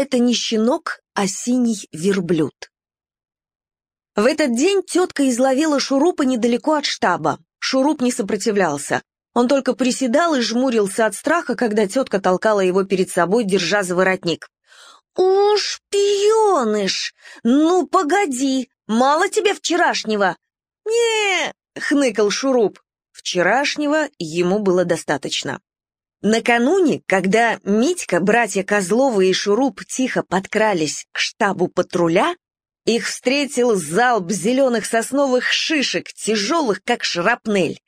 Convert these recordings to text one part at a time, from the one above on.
Это не щенок, а синий верблюд. В этот день тетка изловила шурупа недалеко от штаба. Шуруп не сопротивлялся. Он только приседал и жмурился от страха, когда тетка толкала его перед собой, держа за воротник. «У, шпионыш! Ну, погоди! Мало тебе вчерашнего!» «Не!» — хныкал Шуруп. Вчерашнего ему было достаточно. Накануне, когда Митька, братья Козловы и Шуруп тихо подкрались к штабу патруля, их встретил залп зеленых сосновых шишек, тяжелых, как шрапнель.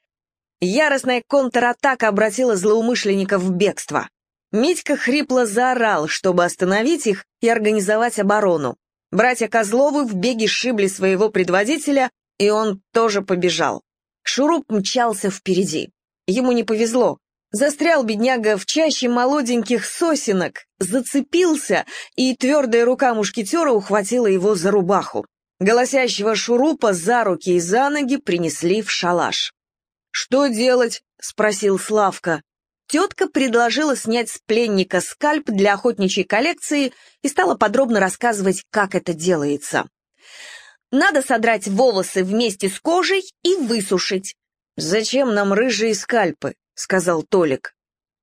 Яростная контратака обратила злоумышленников в бегство. Митька хрипло заорал, чтобы остановить их и организовать оборону. Братья Козловы в беге сшибли своего предводителя, и он тоже побежал. Шуруп мчался впереди. Ему не повезло. Застрял бедняга в чаще молоденьких сосенок, зацепился, и твердая рука мушкетера ухватила его за рубаху. Голосящего шурупа за руки и за ноги принесли в шалаш. «Что делать?» — спросил Славка. Тетка предложила снять с пленника скальп для охотничьей коллекции и стала подробно рассказывать, как это делается. Надо содрать волосы вместе с кожей и высушить. «Зачем нам рыжие скальпы?» Сказал Толик.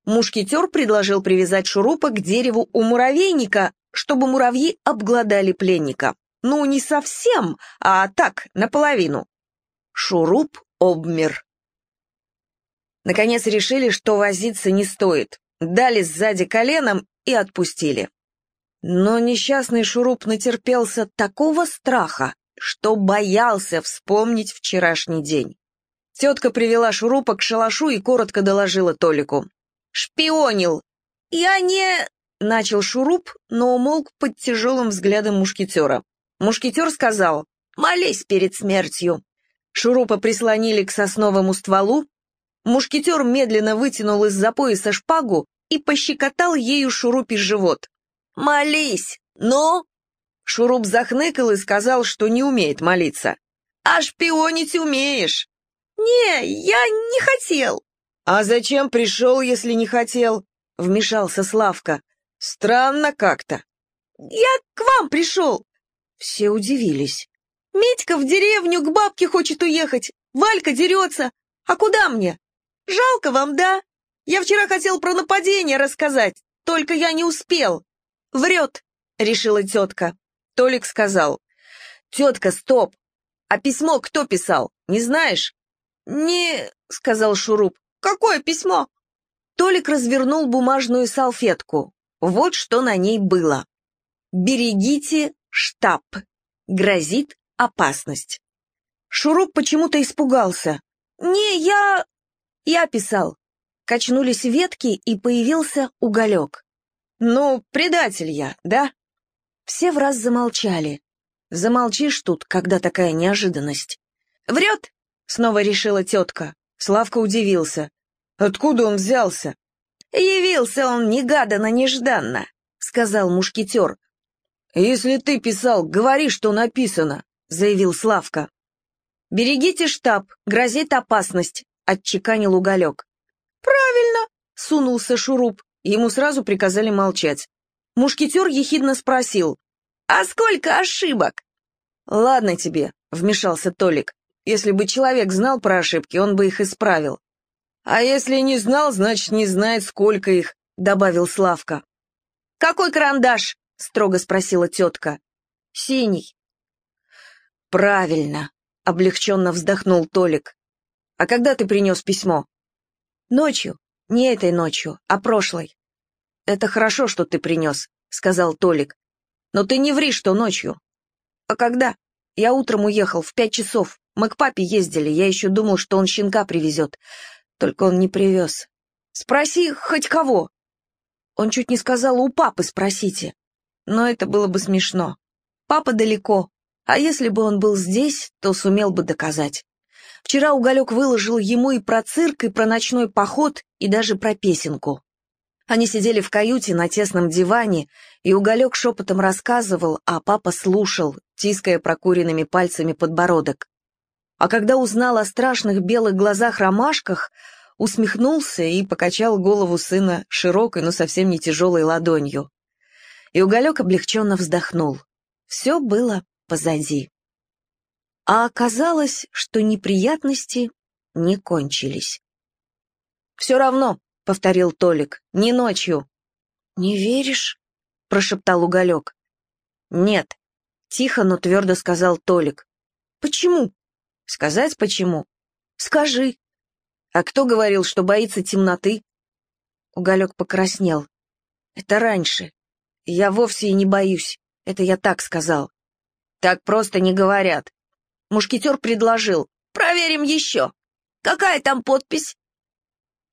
Мушкетер предложил привязать шурупа к дереву у муравейника, чтобы муравьи обглодали пленника. Ну, не совсем, а так, наполовину. Шуруп обмер. Наконец решили, что возиться не стоит. Дали сзади коленом и отпустили. Но несчастный шуруп натерпелся такого страха, что боялся вспомнить вчерашний день. Тетка привела шурупа к шалашу и коротко доложила Толику. «Шпионил!» «Я не...» — начал шуруп, но умолк под тяжелым взглядом мушкетера. Мушкетер сказал «Молись перед смертью». Шурупа прислонили к сосновому стволу. Мушкетер медленно вытянул из-за пояса шпагу и пощекотал ею шурупе живот. «Молись! Ну?» Шуруп захныкал и сказал, что не умеет молиться. «А шпионить умеешь!» «Не, я не хотел». «А зачем пришел, если не хотел?» — вмешался Славка. «Странно как-то». «Я к вам пришел». Все удивились. «Митька в деревню к бабке хочет уехать. Валька дерется. А куда мне? Жалко вам, да? Я вчера хотел про нападение рассказать, только я не успел». «Врет», — решила тетка. Толик сказал. «Тетка, стоп! А письмо кто писал, не знаешь?» «Не...» — сказал Шуруп. «Какое письмо?» Толик развернул бумажную салфетку. Вот что на ней было. «Берегите штаб. Грозит опасность». Шуруп почему-то испугался. «Не, я...» «Я писал». Качнулись ветки, и появился уголек. «Ну, предатель я, да?» Все в раз замолчали. Замолчишь тут, когда такая неожиданность. «Врет!» Снова решила тетка. Славка удивился. Откуда он взялся? Явился он негаданно-нежданно, сказал мушкетер. Если ты писал, говори, что написано, заявил Славка. «Берегите штаб, грозит опасность», — отчеканил уголек. «Правильно», — сунулся Шуруп. Ему сразу приказали молчать. Мушкетер ехидно спросил. «А сколько ошибок?» «Ладно тебе», — вмешался Толик. Если бы человек знал про ошибки, он бы их исправил. А если не знал, значит, не знает, сколько их, добавил Славка. Какой карандаш? строго спросила тетка. Синий. Правильно, облегченно вздохнул Толик. А когда ты принес письмо? Ночью. Не этой ночью, а прошлой. Это хорошо, что ты принес, сказал Толик. Но ты не ври, что ночью. А когда? Я утром уехал в пять часов. Мы к папе ездили, я еще думал, что он щенка привезет. Только он не привез. Спроси хоть кого. Он чуть не сказал, у папы спросите. Но это было бы смешно. Папа далеко, а если бы он был здесь, то сумел бы доказать. Вчера Уголек выложил ему и про цирк, и про ночной поход, и даже про песенку. Они сидели в каюте на тесном диване, и Уголек шепотом рассказывал, а папа слушал, тиская прокуренными пальцами подбородок а когда узнал о страшных белых глазах-ромашках, усмехнулся и покачал голову сына широкой, но совсем не тяжелой ладонью. и Уголек облегченно вздохнул. Все было позади. А оказалось, что неприятности не кончились. «Все равно», — повторил Толик, — «не ночью». «Не веришь?» — прошептал Уголек. «Нет», — тихо, но твердо сказал Толик. «Почему?» «Сказать почему?» «Скажи». «А кто говорил, что боится темноты?» Уголек покраснел. «Это раньше. Я вовсе и не боюсь. Это я так сказал». «Так просто не говорят». Мушкетер предложил. «Проверим еще. Какая там подпись?»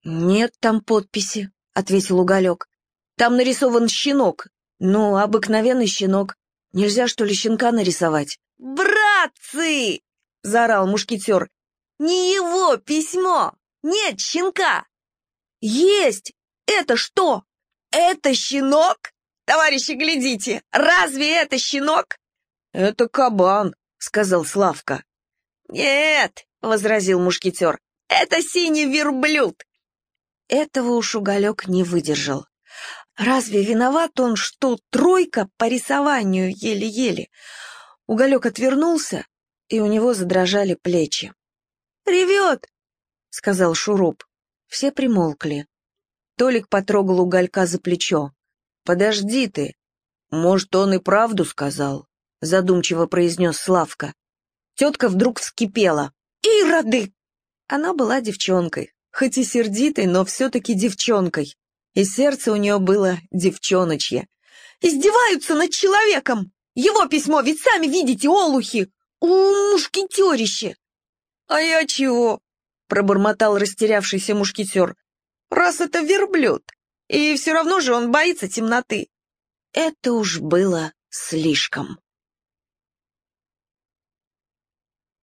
«Нет там подписи», — ответил Уголек. «Там нарисован щенок. Ну, обыкновенный щенок. Нельзя, что ли, щенка нарисовать?» «Братцы!» — заорал мушкетер. «Не его письмо! Нет щенка!» «Есть! Это что? Это щенок? Товарищи, глядите! Разве это щенок?» «Это кабан», — сказал Славка. «Нет», — возразил мушкетер, — «это синий верблюд. Этого уж уголек не выдержал. Разве виноват он, что тройка по рисованию еле-еле? Уголек отвернулся, и у него задрожали плечи. «Ревет!» — сказал Шуруп. Все примолкли. Толик потрогал уголька за плечо. «Подожди ты! Может, он и правду сказал?» — задумчиво произнес Славка. Тетка вдруг вскипела. «Ироды!» Она была девчонкой, хоть и сердитой, но все-таки девчонкой. И сердце у нее было девчоночье. «Издеваются над человеком! Его письмо ведь сами видите, олухи! У, мушкетерище!» «А я чего?» — пробормотал растерявшийся мушкетер. «Раз это верблюд, и все равно же он боится темноты». Это уж было слишком.